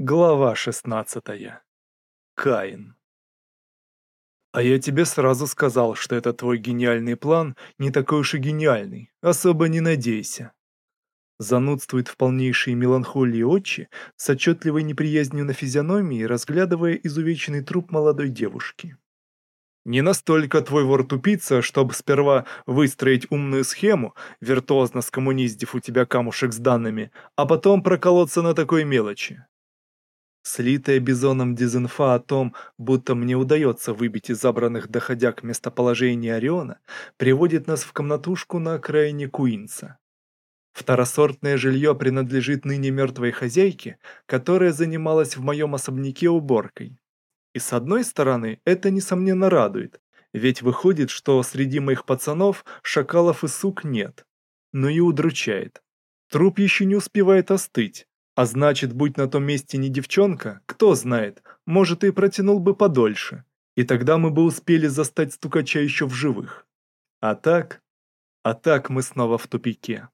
Глава 16. Каин. «А я тебе сразу сказал, что это твой гениальный план не такой уж и гениальный, особо не надейся». Занудствует в полнейшей меланхолии отчи, с отчетливой неприязнью на физиономии, разглядывая изувеченный труп молодой девушки. «Не настолько твой вор тупица, чтобы сперва выстроить умную схему, виртуозно скоммуниздив у тебя камушек с данными, а потом проколоться на такой мелочи слитая бизоном дезинфа о том, будто мне удается выбить из забранных доходяг местоположение Ориона, приводит нас в комнатушку на окраине Куинса. Второсортное жилье принадлежит ныне мертвой хозяйке, которая занималась в моем особняке уборкой. И с одной стороны, это несомненно радует, ведь выходит, что среди моих пацанов шакалов и сук нет. Но и удручает. Труп еще не успевает остыть, а значит, будь на том месте не девчонка, кто знает, может и протянул бы подольше. И тогда мы бы успели застать стукача еще в живых. А так... А так мы снова в тупике.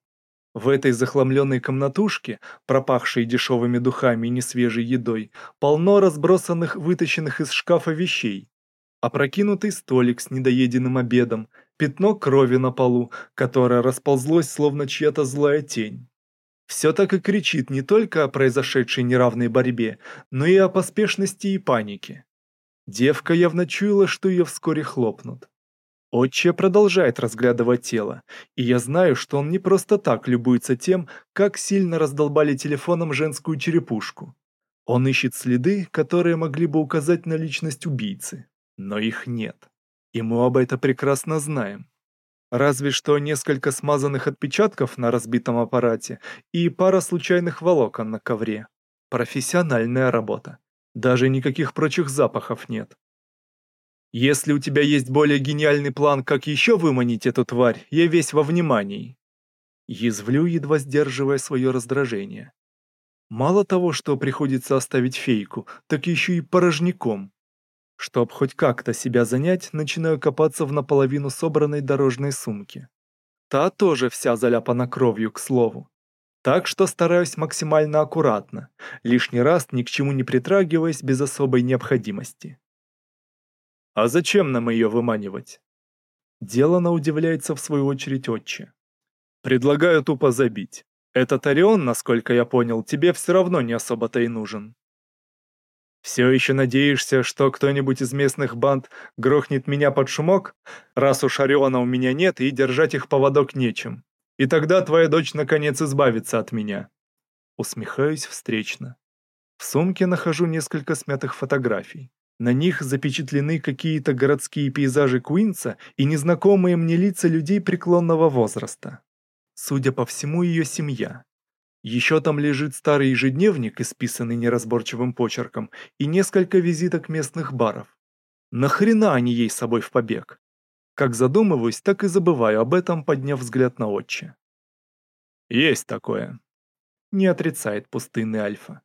В этой захламленной комнатушке, пропахшей дешевыми духами и несвежей едой, полно разбросанных, вытащенных из шкафа вещей. Опрокинутый столик с недоеденным обедом, пятно крови на полу, которое расползлось, словно чья-то злая тень. Все так и кричит не только о произошедшей неравной борьбе, но и о поспешности и панике. Девка явно чуяла, что ее вскоре хлопнут. Отче продолжает разглядывать тело, и я знаю, что он не просто так любуется тем, как сильно раздолбали телефоном женскую черепушку. Он ищет следы, которые могли бы указать на личность убийцы, но их нет. И мы оба это прекрасно знаем разве что несколько смазанных отпечатков на разбитом аппарате и пара случайных волокон на ковре. Профессиональная работа. Даже никаких прочих запахов нет. Если у тебя есть более гениальный план, как еще выманить эту тварь, я весь во внимании. Язвлю, едва сдерживая свое раздражение. Мало того, что приходится оставить фейку, так еще и порожняком. Чтоб хоть как-то себя занять, начинаю копаться в наполовину собранной дорожной сумке. Та тоже вся заляпана кровью, к слову. Так что стараюсь максимально аккуратно, лишний раз ни к чему не притрагиваясь без особой необходимости. «А зачем нам ее выманивать?» Делано удивляется в свою очередь отче. «Предлагаю тупо забить. Этот Орион, насколько я понял, тебе все равно не особо-то и нужен. Все еще надеешься, что кто-нибудь из местных банд грохнет меня под шумок, раз уж Ориона у меня нет и держать их поводок нечем. И тогда твоя дочь наконец избавится от меня. Усмехаюсь встречно. В сумке нахожу несколько смятых фотографий. На них запечатлены какие-то городские пейзажи Куинса и незнакомые мне лица людей преклонного возраста. Судя по всему, ее семья. Еще там лежит старый ежедневник, исписанный неразборчивым почерком, и несколько визиток местных баров. Нахрена они ей с собой в побег? Как задумываюсь, так и забываю об этом, подняв взгляд на отче. Есть такое. Не отрицает пустынный Альфа.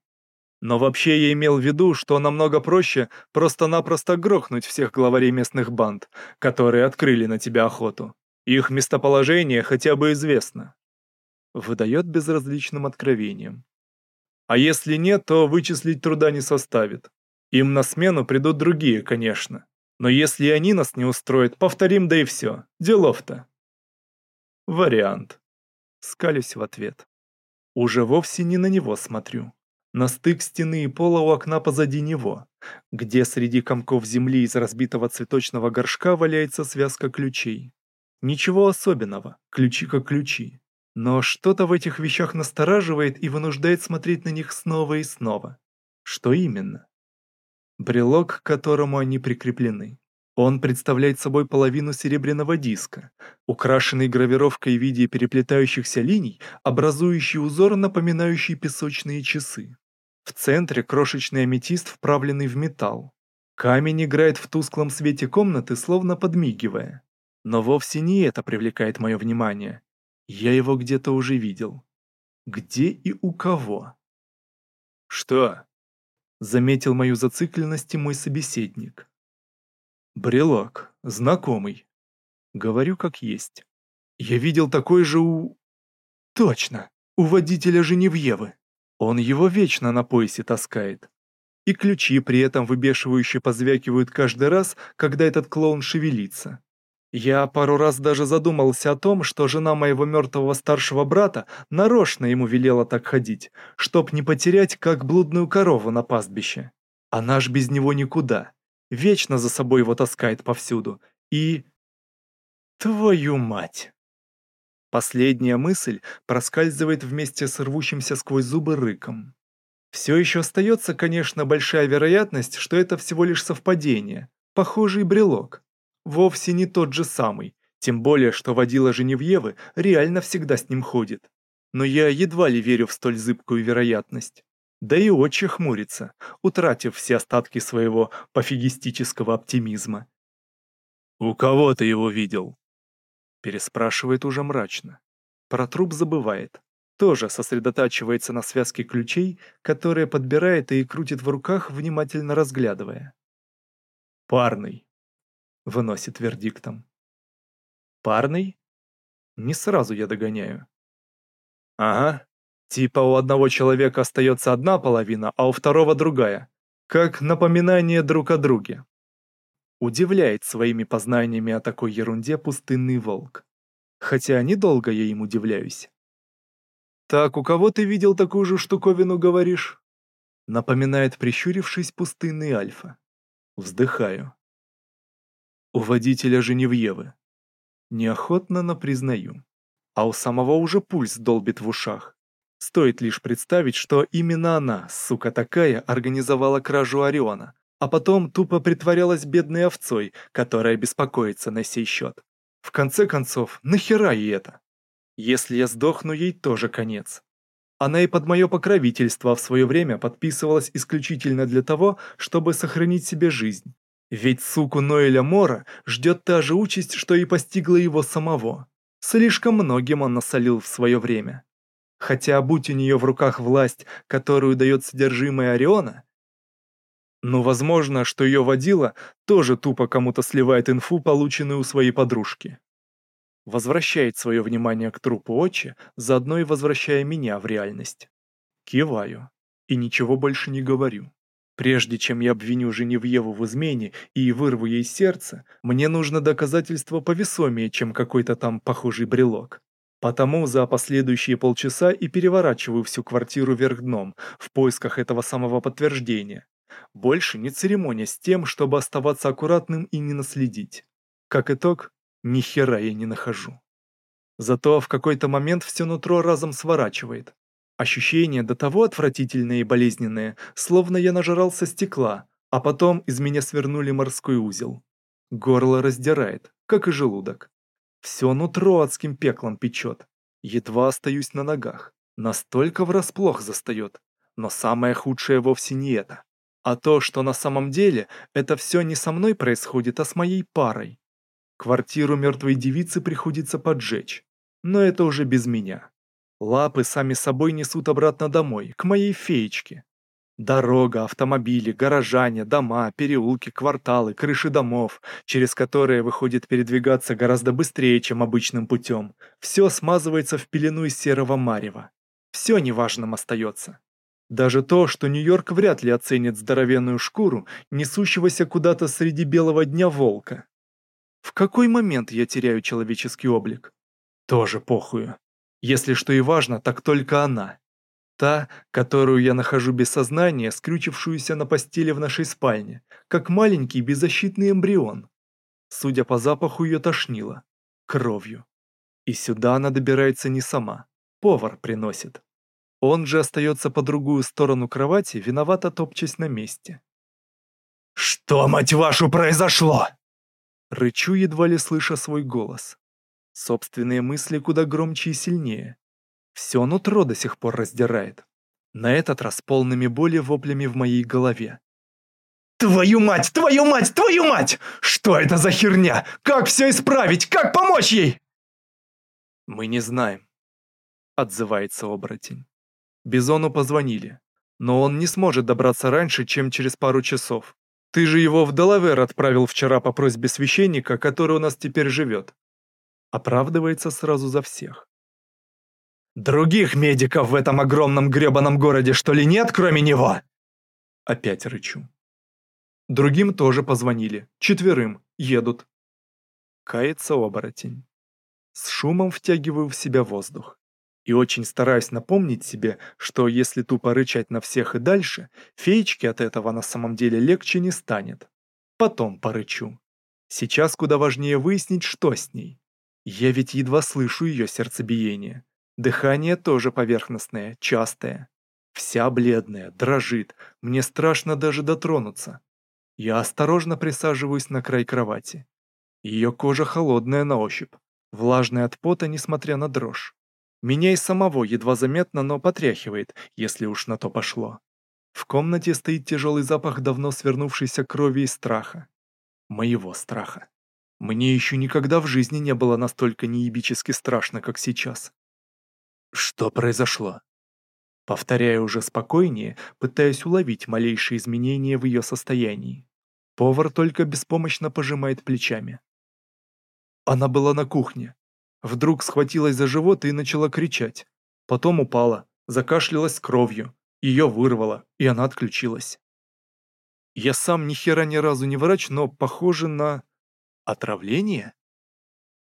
Но вообще я имел в виду, что намного проще просто-напросто грохнуть всех главарей местных банд, которые открыли на тебя охоту. Их местоположение хотя бы известно выдает безразличным откровением. А если нет, то вычислить труда не составит. Им на смену придут другие, конечно. Но если они нас не устроят, повторим, да и все. Делов-то. Вариант. Скалюсь в ответ. Уже вовсе не на него смотрю. На стык стены и пола у окна позади него, где среди комков земли из разбитого цветочного горшка валяется связка ключей. Ничего особенного, ключи как ключи. Но что-то в этих вещах настораживает и вынуждает смотреть на них снова и снова. Что именно? Брелок, к которому они прикреплены. Он представляет собой половину серебряного диска, украшенный гравировкой в виде переплетающихся линий, образующий узор, напоминающий песочные часы. В центре крошечный аметист, вправленный в металл. Камень играет в тусклом свете комнаты, словно подмигивая. Но вовсе Я его где-то уже видел. Где и у кого? Что? Заметил мою зацикленность и мой собеседник. Брелок, знакомый. Говорю как есть. Я видел такой же у... Точно, у водителя Женевьевы. Он его вечно на поясе таскает. И ключи при этом выбешивающе позвякивают каждый раз, когда этот клоун шевелится. Я пару раз даже задумался о том, что жена моего мертвого старшего брата нарочно ему велела так ходить, чтоб не потерять, как блудную корову на пастбище. Она ж без него никуда. Вечно за собой его таскает повсюду. И... Твою мать! Последняя мысль проскальзывает вместе с рвущимся сквозь зубы рыком. Все еще остается, конечно, большая вероятность, что это всего лишь совпадение, похожий брелок вовсе не тот же самый, тем более, что водила Женевьевы реально всегда с ним ходит. Но я едва ли верю в столь зыбкую вероятность. Да и отче хмурится, утратив все остатки своего пофигистического оптимизма. «У кого ты его видел?» Переспрашивает уже мрачно. Про труп забывает. Тоже сосредотачивается на связке ключей, которые подбирает и крутит в руках, внимательно разглядывая. «Парный», выносит вердиктом. Парный? Не сразу я догоняю. Ага, типа у одного человека остается одна половина, а у второго другая, как напоминание друг о друге. Удивляет своими познаниями о такой ерунде пустынный волк. Хотя недолго я им удивляюсь. «Так, у кого ты видел такую же штуковину, говоришь?» Напоминает прищурившись пустынный Альфа. Вздыхаю. У водителя Женевьевы. Неохотно, но признаю. А у самого уже пульс долбит в ушах. Стоит лишь представить, что именно она, сука такая, организовала кражу Ориона, а потом тупо притворялась бедной овцой, которая беспокоится на сей счет. В конце концов, нахера ей это? Если я сдохну, ей тоже конец. Она и под мое покровительство в свое время подписывалась исключительно для того, чтобы сохранить себе жизнь, ведь суку Ноэля Мора ждет та же участь, что и постигла его самого. Слишком многим он насолил в свое время. Хотя будь у нее в руках власть, которую дает содержимое Ориона, но ну, возможно, что ее водила тоже тупо кому-то сливает инфу, полученную у своей подружки. Возвращает свое внимание к трупу Очи, заодно и возвращая меня в реальность. Киваю и ничего больше не говорю. Прежде чем я обвиню Женевьеву в измене и вырву ей сердце, мне нужно доказательство повесомее, чем какой-то там похожий брелок. Потому за последующие полчаса и переворачиваю всю квартиру вверх дном в поисках этого самого подтверждения. Больше не церемония с тем, чтобы оставаться аккуратным и не наследить. Как итог, ни хера я не нахожу. Зато в какой-то момент все нутро разом сворачивает. Ощущения до того отвратительные и болезненные, словно я нажрался стекла, а потом из меня свернули морской узел. Горло раздирает, как и желудок. Все нутро адским пеклом печет. Едва остаюсь на ногах. Настолько врасплох застает. Но самое худшее вовсе не это. А то, что на самом деле это все не со мной происходит, а с моей парой. Квартиру мертвой девицы приходится поджечь. Но это уже без меня. Лапы сами собой несут обратно домой, к моей феечке. Дорога, автомобили, горожане, дома, переулки, кварталы, крыши домов, через которые выходит передвигаться гораздо быстрее, чем обычным путем. Все смазывается в пелену из серого марева. Все неважным остается. Даже то, что Нью-Йорк вряд ли оценит здоровенную шкуру, несущегося куда-то среди белого дня волка. В какой момент я теряю человеческий облик? Тоже похую. Если что и важно, так только она. Та, которую я нахожу без сознания, скрючившуюся на постели в нашей спальне, как маленький беззащитный эмбрион. Судя по запаху, ее тошнило. Кровью. И сюда она добирается не сама. Повар приносит. Он же остается по другую сторону кровати, виновато топчась на месте. «Что, мать вашу, произошло?» Рычу, едва ли слыша свой голос. Собственные мысли куда громче и сильнее. Все нутро до сих пор раздирает. На этот раз полными боли воплями в моей голове. «Твою мать! Твою мать! Твою мать! Что это за херня? Как все исправить? Как помочь ей?» «Мы не знаем», — отзывается оборотень. Бизону позвонили, но он не сможет добраться раньше, чем через пару часов. Ты же его в Делавер отправил вчера по просьбе священника, который у нас теперь живет оправдывается сразу за всех. «Других медиков в этом огромном гребаном городе что ли нет, кроме него?» Опять рычу. Другим тоже позвонили. Четверым. Едут. Кается оборотень. С шумом втягиваю в себя воздух. И очень стараюсь напомнить себе, что если тупо рычать на всех и дальше, феечке от этого на самом деле легче не станет. Потом порычу. Сейчас куда важнее выяснить, что с ней. Я ведь едва слышу ее сердцебиение. Дыхание тоже поверхностное, частое. Вся бледная, дрожит, мне страшно даже дотронуться. Я осторожно присаживаюсь на край кровати. Ее кожа холодная на ощупь, влажная от пота, несмотря на дрожь. Меня и самого едва заметно, но потряхивает, если уж на то пошло. В комнате стоит тяжелый запах давно свернувшейся крови и страха. Моего страха. Мне еще никогда в жизни не было настолько неебически страшно, как сейчас. Что произошло? Повторяя уже спокойнее, пытаясь уловить малейшие изменения в ее состоянии. Повар только беспомощно пожимает плечами. Она была на кухне. Вдруг схватилась за живот и начала кричать. Потом упала, закашлялась кровью. Ее вырвало, и она отключилась. Я сам ни хера ни разу не врач, но похоже на... Отравление?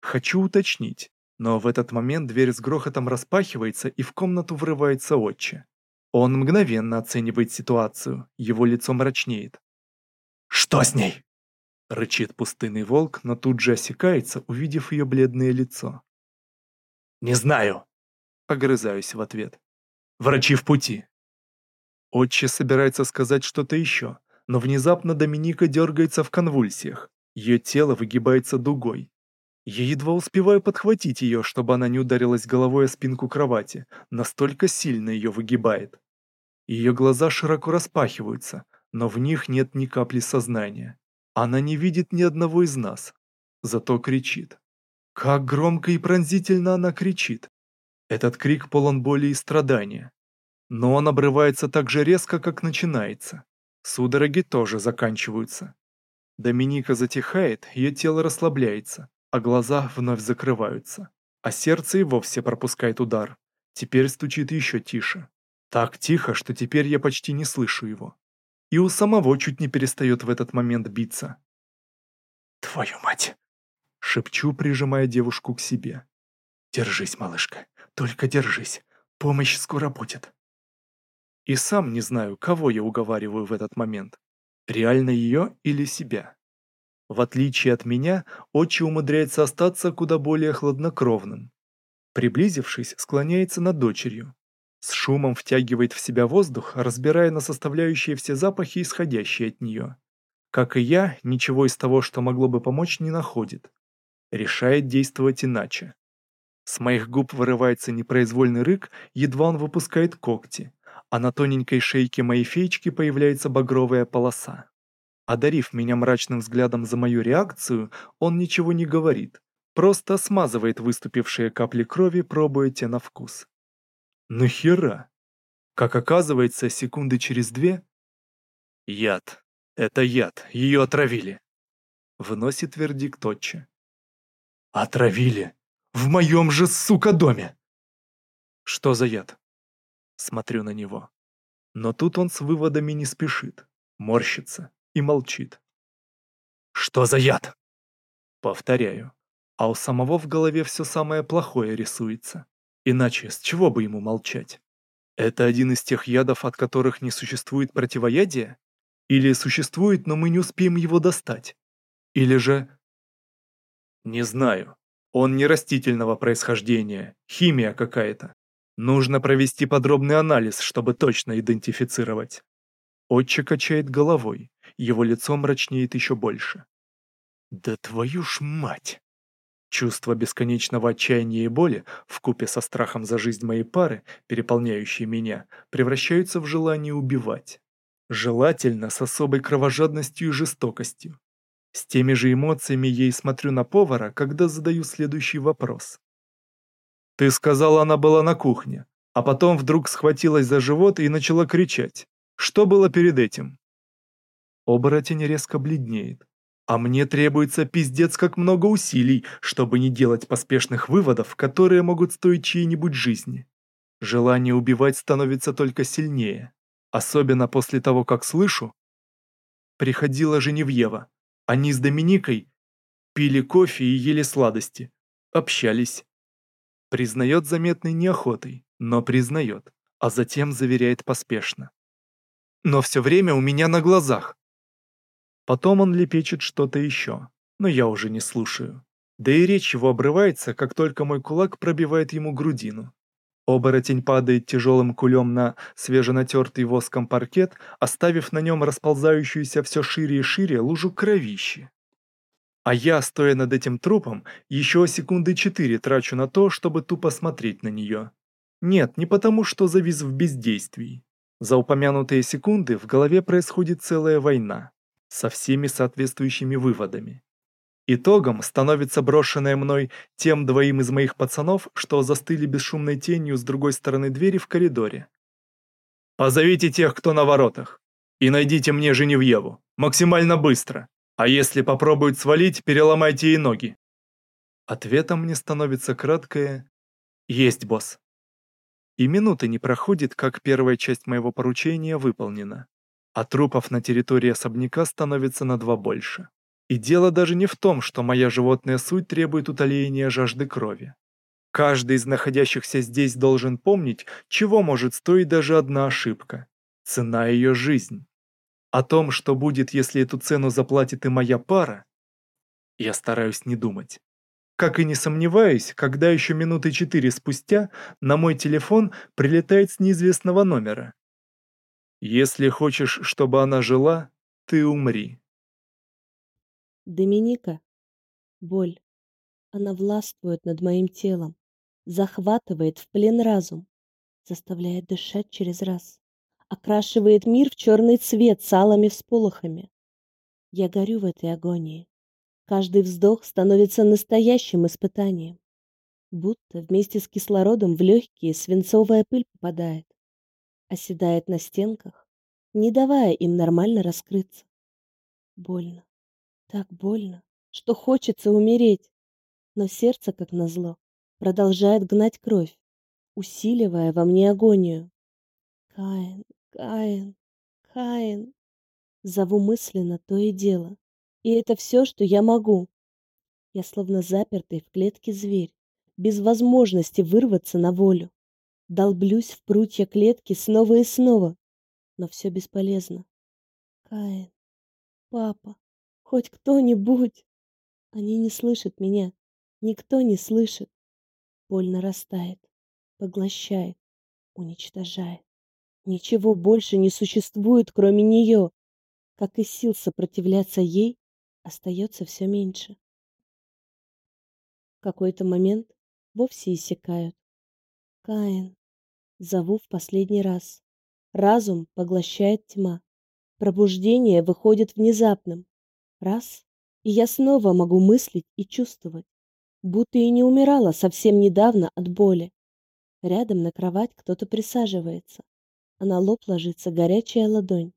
Хочу уточнить, но в этот момент дверь с грохотом распахивается и в комнату врывается отче. Он мгновенно оценивает ситуацию, его лицо мрачнеет. «Что с ней?» Рычит пустынный волк, но тут же осекается, увидев ее бледное лицо. «Не знаю!» Огрызаюсь в ответ. «Врачи в пути!» Отче собирается сказать что-то еще, но внезапно Доминика дергается в конвульсиях, ее тело выгибается дугой. Я едва успеваю подхватить ее, чтобы она не ударилась головой о спинку кровати, настолько сильно ее выгибает. Ее глаза широко распахиваются, но в них нет ни капли сознания. Она не видит ни одного из нас, зато кричит. Как громко и пронзительно она кричит. Этот крик полон боли и страдания. Но он обрывается так же резко, как начинается. Судороги тоже заканчиваются. Доминика затихает, ее тело расслабляется, а глаза вновь закрываются. А сердце и вовсе пропускает удар. Теперь стучит еще тише. Так тихо, что теперь я почти не слышу его. И у самого чуть не перестает в этот момент биться. «Твою мать!» Шепчу, прижимая девушку к себе. «Держись, малышка, только держись. Помощь скоро будет». И сам не знаю, кого я уговариваю в этот момент реально ее или себя. В отличие от меня, отче умудряется остаться куда более хладнокровным. Приблизившись, склоняется над дочерью. С шумом втягивает в себя воздух, разбирая на составляющие все запахи, исходящие от нее. Как и я, ничего из того, что могло бы помочь, не находит. Решает действовать иначе. С моих губ вырывается непроизвольный рык, едва он выпускает когти а на тоненькой шейке моей феечки появляется багровая полоса. Одарив меня мрачным взглядом за мою реакцию, он ничего не говорит, просто смазывает выступившие капли крови, пробуя те на вкус. Нахера? Как оказывается, секунды через две... Яд. Это яд. Ее отравили. Вносит вердикт отче. Отравили. В моем же, сука, доме! Что за яд? смотрю на него. Но тут он с выводами не спешит, морщится и молчит. «Что за яд?» Повторяю, а у самого в голове все самое плохое рисуется. Иначе с чего бы ему молчать? Это один из тех ядов, от которых не существует противоядия? Или существует, но мы не успеем его достать? Или же... Не знаю. Он не растительного происхождения, химия какая-то. Нужно провести подробный анализ, чтобы точно идентифицировать. Отче качает головой, его лицо мрачнеет еще больше. Да твою ж мать! Чувство бесконечного отчаяния и боли, вкупе со страхом за жизнь моей пары, переполняющей меня, превращаются в желание убивать. Желательно с особой кровожадностью и жестокостью. С теми же эмоциями я и смотрю на повара, когда задаю следующий вопрос. Ты сказала, она была на кухне, а потом вдруг схватилась за живот и начала кричать. Что было перед этим? Оборотень резко бледнеет. А мне требуется пиздец как много усилий, чтобы не делать поспешных выводов, которые могут стоить чьей-нибудь жизни. Желание убивать становится только сильнее. Особенно после того, как слышу. Приходила Женевьева. Они с Доминикой пили кофе и ели сладости. Общались признает заметной неохотой, но признает, а затем заверяет поспешно. «Но все время у меня на глазах!» Потом он лепечет что-то еще, но я уже не слушаю. Да и речь его обрывается, как только мой кулак пробивает ему грудину. Оборотень падает тяжелым кулем на свеженатертый воском паркет, оставив на нем расползающуюся все шире и шире лужу кровищи. А я, стоя над этим трупом, еще секунды четыре трачу на то, чтобы тупо смотреть на нее. Нет, не потому, что завис в бездействии. За упомянутые секунды в голове происходит целая война, со всеми соответствующими выводами. Итогом становится брошенное мной тем двоим из моих пацанов, что застыли бесшумной тенью с другой стороны двери в коридоре. «Позовите тех, кто на воротах, и найдите мне Женевьеву, максимально быстро!» А если попробуют свалить, переломайте и ноги. Ответом мне становится краткое «Есть, босс». И минуты не проходит, как первая часть моего поручения выполнена. А трупов на территории особняка становится на два больше. И дело даже не в том, что моя животная суть требует утоления жажды крови. Каждый из находящихся здесь должен помнить, чего может стоить даже одна ошибка. Цена ее жизнь. О том, что будет, если эту цену заплатит и моя пара, я стараюсь не думать. Как и не сомневаюсь, когда еще минуты четыре спустя на мой телефон прилетает с неизвестного номера. «Если хочешь, чтобы она жила, ты умри». Доминика. Боль. Она властвует над моим телом, захватывает в плен разум, заставляет дышать через раз окрашивает мир в черный цвет с алыми всполохами. Я горю в этой агонии. Каждый вздох становится настоящим испытанием. Будто вместе с кислородом в легкие свинцовая пыль попадает. Оседает на стенках, не давая им нормально раскрыться. Больно. Так больно, что хочется умереть. Но сердце, как назло, продолжает гнать кровь, усиливая во мне агонию. Каин, Каин, Каин. Зову мысленно то и дело. И это все, что я могу. Я словно запертый в клетке зверь, без возможности вырваться на волю. Долблюсь в прутья клетки снова и снова, но все бесполезно. Каин, папа, хоть кто-нибудь. Они не слышат меня, никто не слышит. Боль нарастает, поглощает, уничтожает. Ничего больше не существует, кроме нее. Как и сил сопротивляться ей, остается все меньше. В какой-то момент вовсе иссякают. Каин. Зову в последний раз. Разум поглощает тьма. Пробуждение выходит внезапным. Раз, и я снова могу мыслить и чувствовать, будто и не умирала совсем недавно от боли. Рядом на кровать кто-то присаживается, а на лоб ложится горячая ладонь.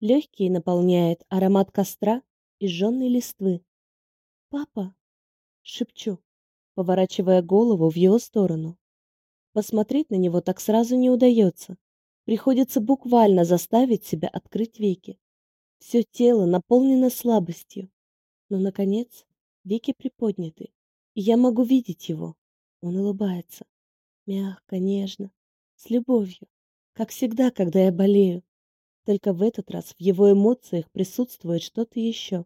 Легкие наполняет аромат костра и жженной листвы. «Папа!» — шепчу, поворачивая голову в его сторону. Посмотреть на него так сразу не удается. Приходится буквально заставить себя открыть веки. Все тело наполнено слабостью. Но, наконец, веки приподняты, и я могу видеть его. Он улыбается. Мягко, нежно, с любовью как всегда, когда я болею. Только в этот раз в его эмоциях присутствует что-то еще,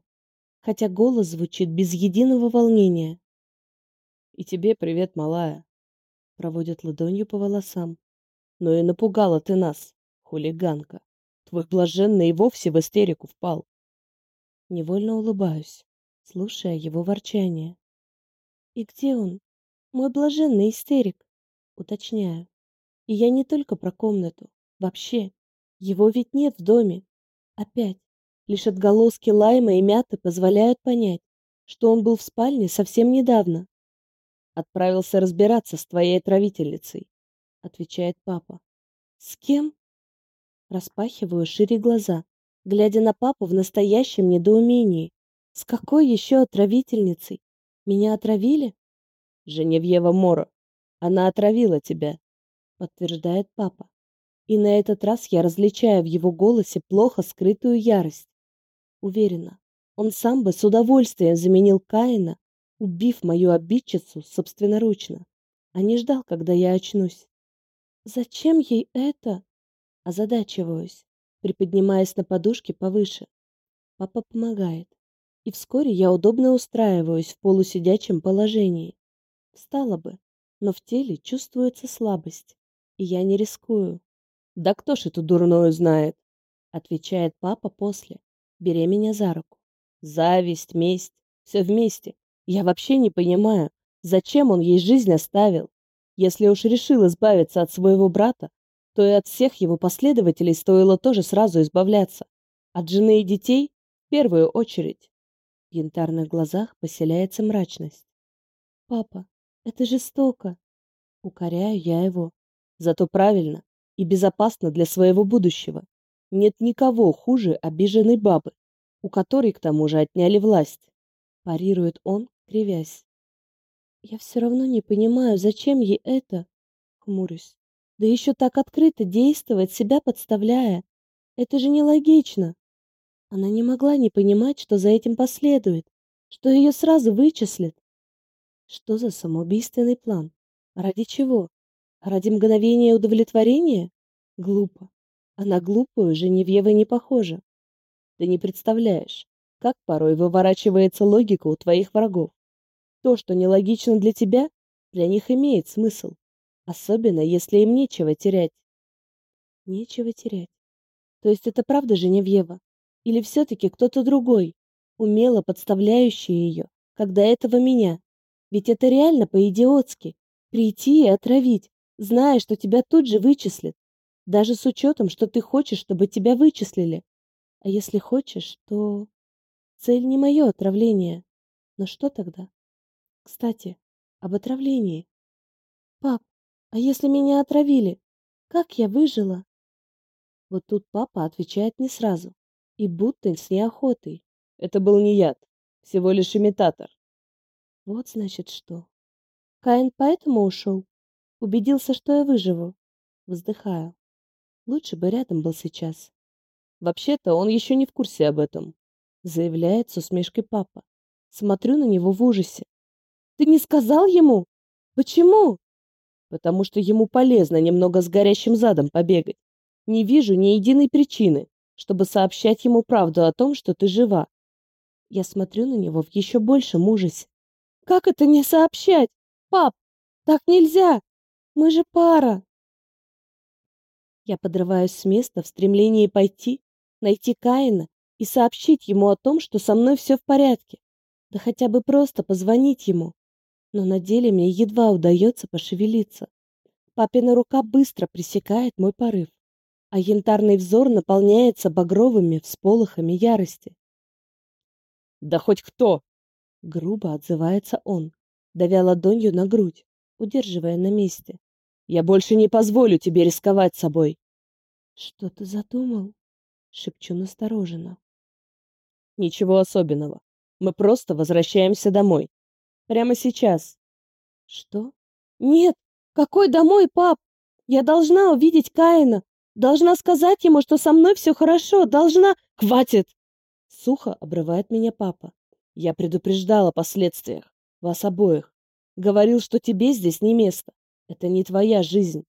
хотя голос звучит без единого волнения. «И тебе привет, малая!» Проводит ладонью по волосам. «Ну и напугала ты нас, хулиганка! Твой блаженный и вовсе в истерику впал!» Невольно улыбаюсь, слушая его ворчание. «И где он? Мой блаженный истерик!» Уточняю. И я не только про комнату. Вообще. Его ведь нет в доме. Опять. Лишь отголоски лайма и мяты позволяют понять, что он был в спальне совсем недавно. Отправился разбираться с твоей отравительницей, отвечает папа. С кем? Распахиваю шире глаза, глядя на папу в настоящем недоумении. С какой еще отравительницей? Меня отравили? Женевьева Моро. Она отравила тебя подтверждает папа. И на этот раз я различаю в его голосе плохо скрытую ярость. Уверена, он сам бы с удовольствием заменил Каина, убив мою обидчицу собственноручно, а не ждал, когда я очнусь. Зачем ей это? Озадачиваюсь, приподнимаясь на подушке повыше. Папа помогает, и вскоре я удобно устраиваюсь в полусидячем положении. Встала бы, но в теле чувствуется слабость. и я не рискую. «Да кто ж эту дурную знает?» — отвечает папа после, беря меня за руку. «Зависть, месть, все вместе. Я вообще не понимаю, зачем он ей жизнь оставил. Если уж решил избавиться от своего брата, то и от всех его последователей стоило тоже сразу избавляться. От жены и детей в первую очередь. В янтарных глазах Зато правильно и безопасно для своего будущего. Нет никого хуже обиженной бабы, у которой к тому же отняли власть. Парирует он, кривясь. Я все равно не понимаю, зачем ей это, хмурюсь. Да еще так открыто действовать, себя подставляя. Это же нелогично. Она не могла не понимать, что за этим последует, что ее сразу вычислят. Что за самоубийственный план? Ради чего? Ради мгновения удовлетворения? Глупо. Она глупую Женевьева не похожа. Ты не представляешь, как порой выворачивается логика у твоих врагов. То, что нелогично для тебя, для них имеет смысл. Особенно, если им нечего терять. Нечего терять. То есть это правда Женевьева? Или все-таки кто-то другой, умело подставляющий ее, когда этого меня? Ведь это реально по-идиотски. Прийти и отравить, знаешь, что тебя тут же вычислят, даже с учетом, что ты хочешь, чтобы тебя вычислили. А если хочешь, то цель не мое отравление. Но что тогда? Кстати, об отравлении. Пап, а если меня отравили? Как я выжила? Вот тут папа отвечает не сразу и будто с неохотой. Это был не яд, всего лишь имитатор. Вот значит что. Каин поэтому ушел? Убедился, что я выживу. Вздыхаю. Лучше бы рядом был сейчас. Вообще-то он еще не в курсе об этом. Заявляет с усмешкой папа. Смотрю на него в ужасе. Ты не сказал ему? Почему? Потому что ему полезно немного с горящим задом побегать. Не вижу ни единой причины, чтобы сообщать ему правду о том, что ты жива. Я смотрю на него в еще большем ужасе. Как Мы же пара. Я подрываюсь с места в стремлении пойти, найти Каина и сообщить ему о том, что со мной все в порядке. Да хотя бы просто позвонить ему. Но на деле мне едва удается пошевелиться. Папина рука быстро пресекает мой порыв, а янтарный взор наполняется багровыми всполохами ярости. «Да хоть кто!» — грубо отзывается он, давя ладонью на грудь, удерживая на месте. Я больше не позволю тебе рисковать собой. Что ты задумал? Шепчу настороженно. Ничего особенного. Мы просто возвращаемся домой. Прямо сейчас. Что? Нет! Какой домой, пап? Я должна увидеть Каина. Должна сказать ему, что со мной все хорошо. Должна... Хватит! Сухо обрывает меня папа. Я предупреждала о последствиях. Вас обоих. Говорил, что тебе здесь не место. Это не твоя жизнь.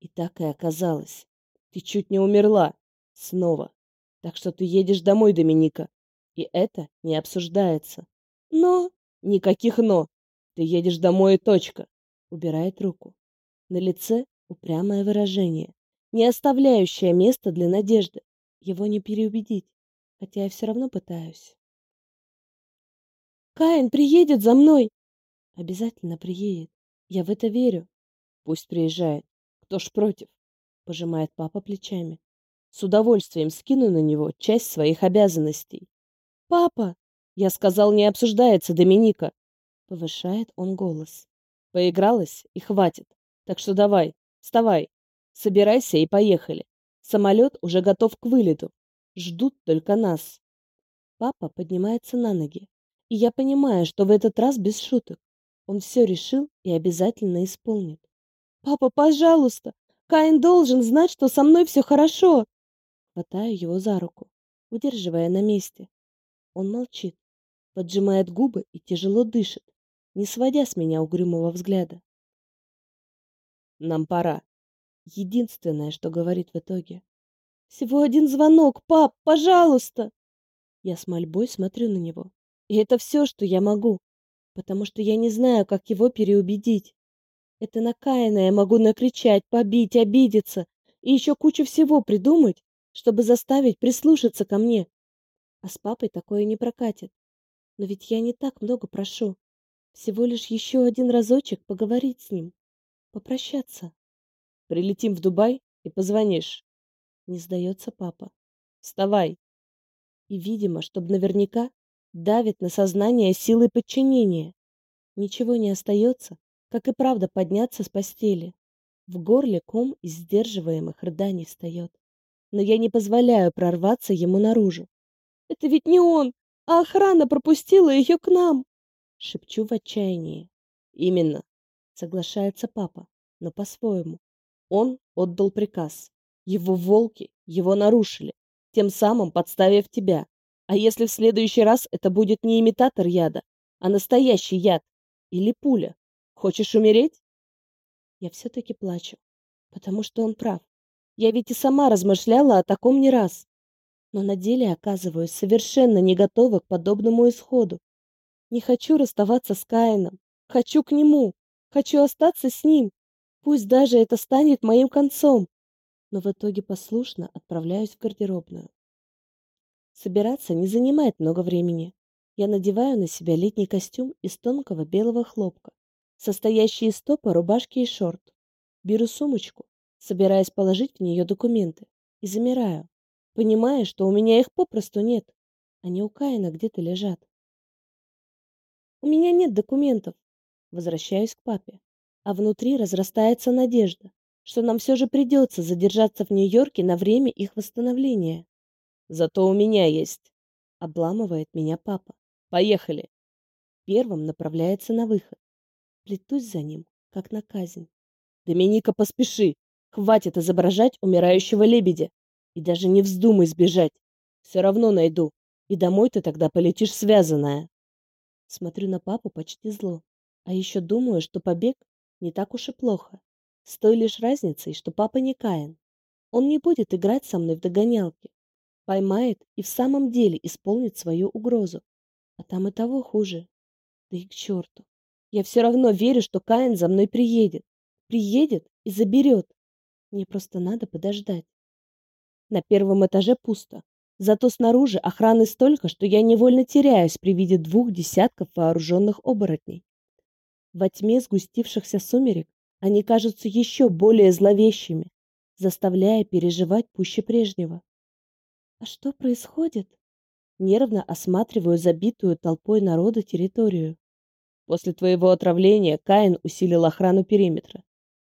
И так и оказалось. Ты чуть не умерла. Снова. Так что ты едешь домой, Доминика. И это не обсуждается. Но... Никаких «но». Ты едешь домой и точка. Убирает руку. На лице упрямое выражение, не оставляющее места для надежды. Его не переубедить, хотя я все равно пытаюсь. Каин приедет за мной. Обязательно приедет. Я в это верю. Пусть приезжает. Кто ж против? Пожимает папа плечами. С удовольствием скину на него часть своих обязанностей. Папа! Я сказал, не обсуждается Доминика. Повышает он голос. Поигралась и хватит. Так что давай, вставай. Собирайся и поехали. Самолет уже готов к вылету. Ждут только нас. Папа поднимается на ноги. И я понимаю, что в этот раз без шуток. Он все решил и обязательно исполнит. «Папа, пожалуйста! Каин должен знать, что со мной все хорошо!» Хватаю его за руку, удерживая на месте. Он молчит, поджимает губы и тяжело дышит, не сводя с меня угрюмого взгляда. «Нам пора!» Единственное, что говорит в итоге. «Всего один звонок, пап, пожалуйста!» Я с мольбой смотрю на него. И это все, что я могу, потому что я не знаю, как его переубедить. Это накаянная могу накричать, побить, обидеться и еще кучу всего придумать, чтобы заставить прислушаться ко мне. А с папой такое не прокатит. Но ведь я не так много прошу. Всего лишь еще один разочек поговорить с ним, попрощаться. Прилетим в Дубай и позвонишь. Не сдается папа. Вставай. И, видимо, чтобы наверняка, давит на сознание силой подчинения. Ничего не остается, как и правда подняться с постели. В горле ком из сдерживаемых рыданий встает. Но я не позволяю прорваться ему наружу. «Это ведь не он, а охрана пропустила ее к нам!» Шепчу в отчаянии. «Именно», — соглашается папа, но по-своему. Он отдал приказ. Его волки его нарушили, тем самым подставив тебя. А если в следующий раз это будет не имитатор яда, а настоящий яд или пуля, Хочешь умереть? Я все-таки плачу, потому что он прав. Я ведь и сама размышляла о таком не раз. Но на деле оказываюсь совершенно не готова к подобному исходу. Не хочу расставаться с Каином. Хочу к нему. Хочу остаться с ним. Пусть даже это станет моим концом. Но в итоге послушно отправляюсь в гардеробную. Собираться не занимает много времени. Я надеваю на себя летний костюм из тонкого белого хлопка, состоящий из топа, рубашки и шорт. Беру сумочку, собираясь положить в нее документы, и замираю, понимая, что у меня их попросту нет. Они у Каина где-то лежат. У меня нет документов. Возвращаюсь к папе. А внутри разрастается надежда, что нам все же придется задержаться в Нью-Йорке на время их восстановления. Зато у меня есть. Обламывает меня папа. Поехали. Первым направляется на выход. Плетусь за ним, как на казнь. Доминика, поспеши. Хватит изображать умирающего лебедя. И даже не вздумай сбежать. Все равно найду. И домой ты тогда полетишь связанная. Смотрю на папу почти зло. А еще думаю, что побег не так уж и плохо. С той лишь разницей, что папа не Каин. Он не будет играть со мной в догонялки поймает и в самом деле исполнит свою угрозу. А там Я все равно верю, что Каин за мной приедет. Приедет и заберет. Мне просто надо подождать. На первом этаже пусто. Зато снаружи охраны столько, что я невольно теряюсь при виде двух десятков вооруженных оборотней. Во тьме сгустившихся сумерек они кажутся еще более зловещими, заставляя переживать пуще прежнего. А что происходит? Нервно осматриваю забитую толпой народа территорию. После твоего отравления Каин усилил охрану периметра.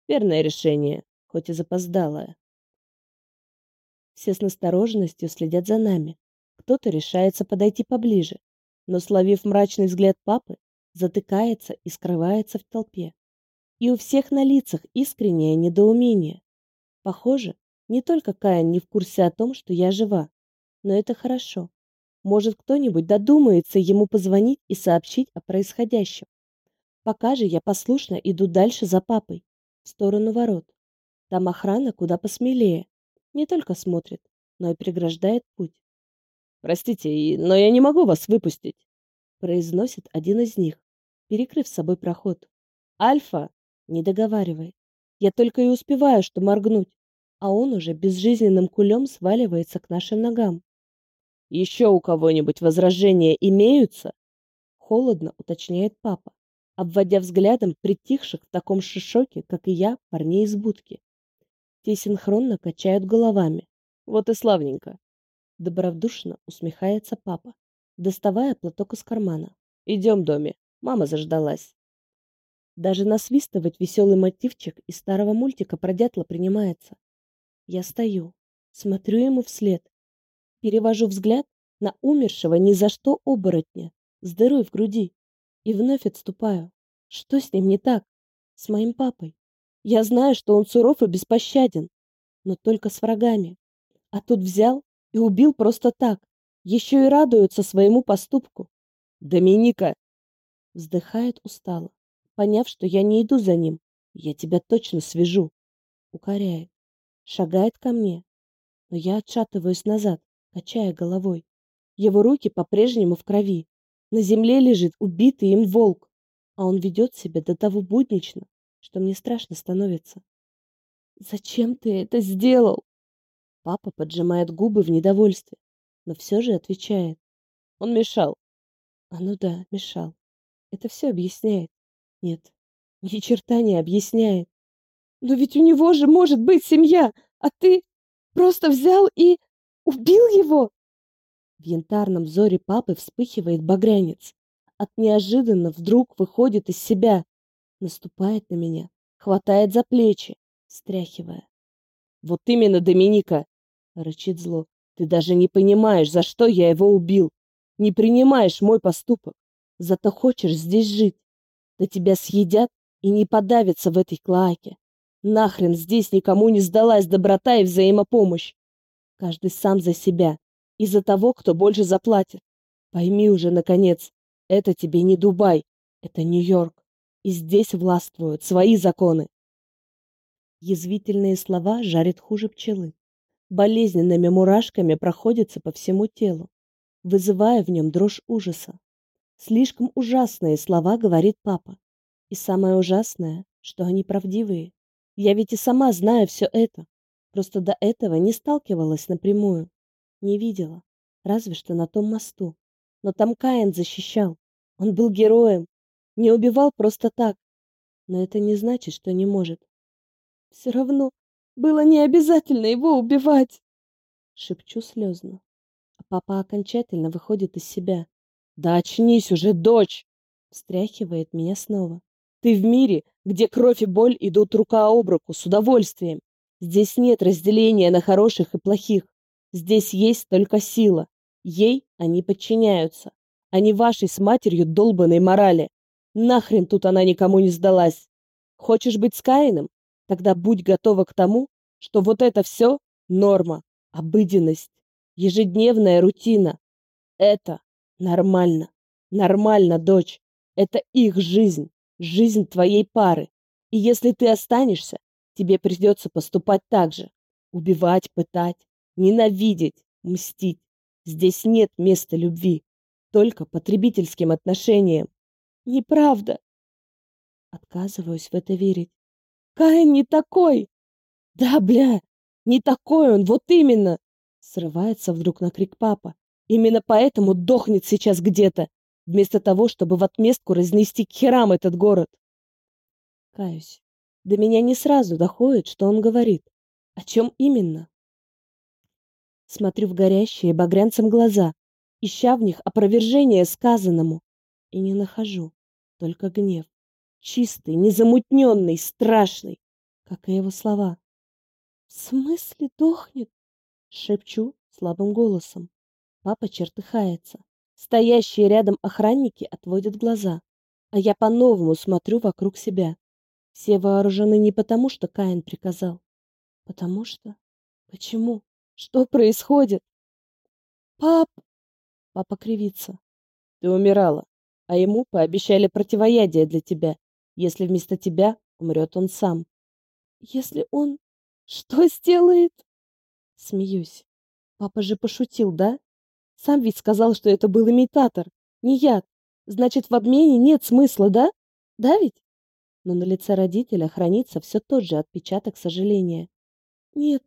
Верное решение, хоть и запоздалое. Все с настороженностью следят за нами. Кто-то решается подойти поближе, но, словив мрачный взгляд папы, затыкается и скрывается в толпе. И у всех на лицах искреннее недоумение. Похоже, не только Каин не в курсе о том, что я жива. Но это хорошо. Может, кто-нибудь додумается ему позвонить и сообщить о происходящем. Пока же я послушно иду дальше за папой, в сторону ворот. Там охрана куда посмелее. Не только смотрит, но и преграждает путь. «Простите, но я не могу вас выпустить», — произносит один из них, перекрыв с собой проход. «Альфа!» — не договаривает. Я только и успеваю, что моргнуть, а он уже безжизненным кулем сваливается к нашим ногам. «Еще у кого-нибудь возражения имеются?» — холодно уточняет папа обводя взглядом притихших в таком же шоке, как и я, парней из будки. Те синхронно качают головами. Вот и славненько. Добродушно усмехается папа, доставая платок из кармана. Идем, доме. Мама заждалась. Даже насвистывать веселый мотивчик из старого мультика про дятла принимается. Я стою, смотрю ему вслед. Перевожу взгляд на умершего ни за что оборотня с дырой в груди и вновь отступаю. Что с ним не так? С моим папой. Я знаю, что он суров и беспощаден, но только с врагами. А тут взял и убил просто так. Еще и радуется своему поступку. Доминика вздыхает устало, поняв, что я не иду за ним. Я тебя точно свяжу. Укоряет, шагает ко мне, но я отшатываюсь назад, качая головой. Его руки по-прежнему в крови. На земле лежит убитый им волк. А он ведет себя до того буднично, что мне страшно становится. «Зачем ты это сделал?» Папа поджимает губы в недовольстве, но все же отвечает. Он мешал. А ну да, мешал. Это все объясняет. Нет, ни черта не объясняет. Но ведь у него же может быть семья, а ты просто взял и убил его. В янтарном взоре папы вспыхивает багрянец. От неожиданно вдруг выходит из себя, наступает на меня, хватает за плечи, стряхивая. Вот именно, Доминика, рычит зло. Ты даже не понимаешь, за что я его убил. Не принимаешь мой поступок. Зато хочешь здесь жить. Да тебя съедят и не подавятся в этой клоаке. Нахрен здесь никому не из-за того, кто больше заплатит. Пойми уже, наконец, это тебе не Дубай, это Нью-Йорк. И здесь властвуют свои законы. Язвительные слова жарят хуже пчелы. Болезненными мурашками проходятся по всему телу, вызывая в нем дрожь ужаса. Слишком ужасные слова говорит папа. И самое ужасное, что они правдивые. Я ведь и сама знаю все это. Просто до этого не сталкивалась напрямую не видела, разве что на том мосту. Но там Каин защищал. Он был героем, не убивал просто так. Но это не значит, что не может. Все равно было не обязательно его убивать, шепчу слезно. А папа окончательно выходит из себя. Да очнись уже, дочь, встряхивает меня снова. Ты в мире, где кровь и боль идут рука об руку с удовольствием. Здесь нет разделения на хороших и плохих. Здесь есть только сила. Ей они подчиняются. Они не вашей с матерью долбанной морали. Нахрен тут она никому не сдалась. Хочешь быть с Каином? Тогда будь готова к тому, что вот это все — норма, обыденность, ежедневная рутина. Это нормально. Нормально, дочь. Это их жизнь, жизнь твоей пары. И если ты останешься, тебе придется поступать так же. Убивать, пытать, ненавидеть, мстить. Здесь нет места любви, только потребительским отношениям. Неправда. Отказываюсь в это верить. Каин не такой. Да, бля, не такой он, вот именно. Срывается вдруг на крик папа. Именно поэтому дохнет сейчас где-то, вместо того, чтобы в отместку разнести к херам этот город. Каюсь. До меня не сразу доходит, что он говорит. О чем именно? смотрю в горящие багрянцем глаза, ища в них опровержение сказанному. И не нахожу, только гнев. Чистый, незамутненный, страшный, как и его слова. «В смысле дохнет?» — шепчу слабым голосом. Папа чертыхается. Стоящие рядом охранники отводят глаза. А я по-новому смотрю вокруг себя. Все вооружены не потому, что Каин приказал. Потому что... Почему? Что происходит? Пап! Папа кривится. Ты умирала, а ему пообещали противоядие для тебя если вместо тебя умрет он сам. Если он что сделает? Смеюсь. Папа же пошутил, да? Сам ведь сказал, что это был имитатор, не яд. Значит, в обмене нет смысла, да? Да ведь? Но на лице родителя хранится все тот же отпечаток сожаления. Нет,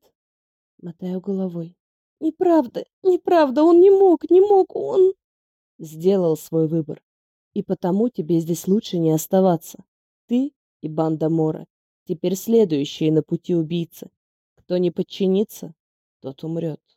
мотаю головой. Неправда, неправда, он не мог, не мог, он сделал свой выбор. И потому тебе здесь лучше не оставаться. Ты и банда Мора теперь следующие на пути убийцы. Кто не подчинится, тот умрет.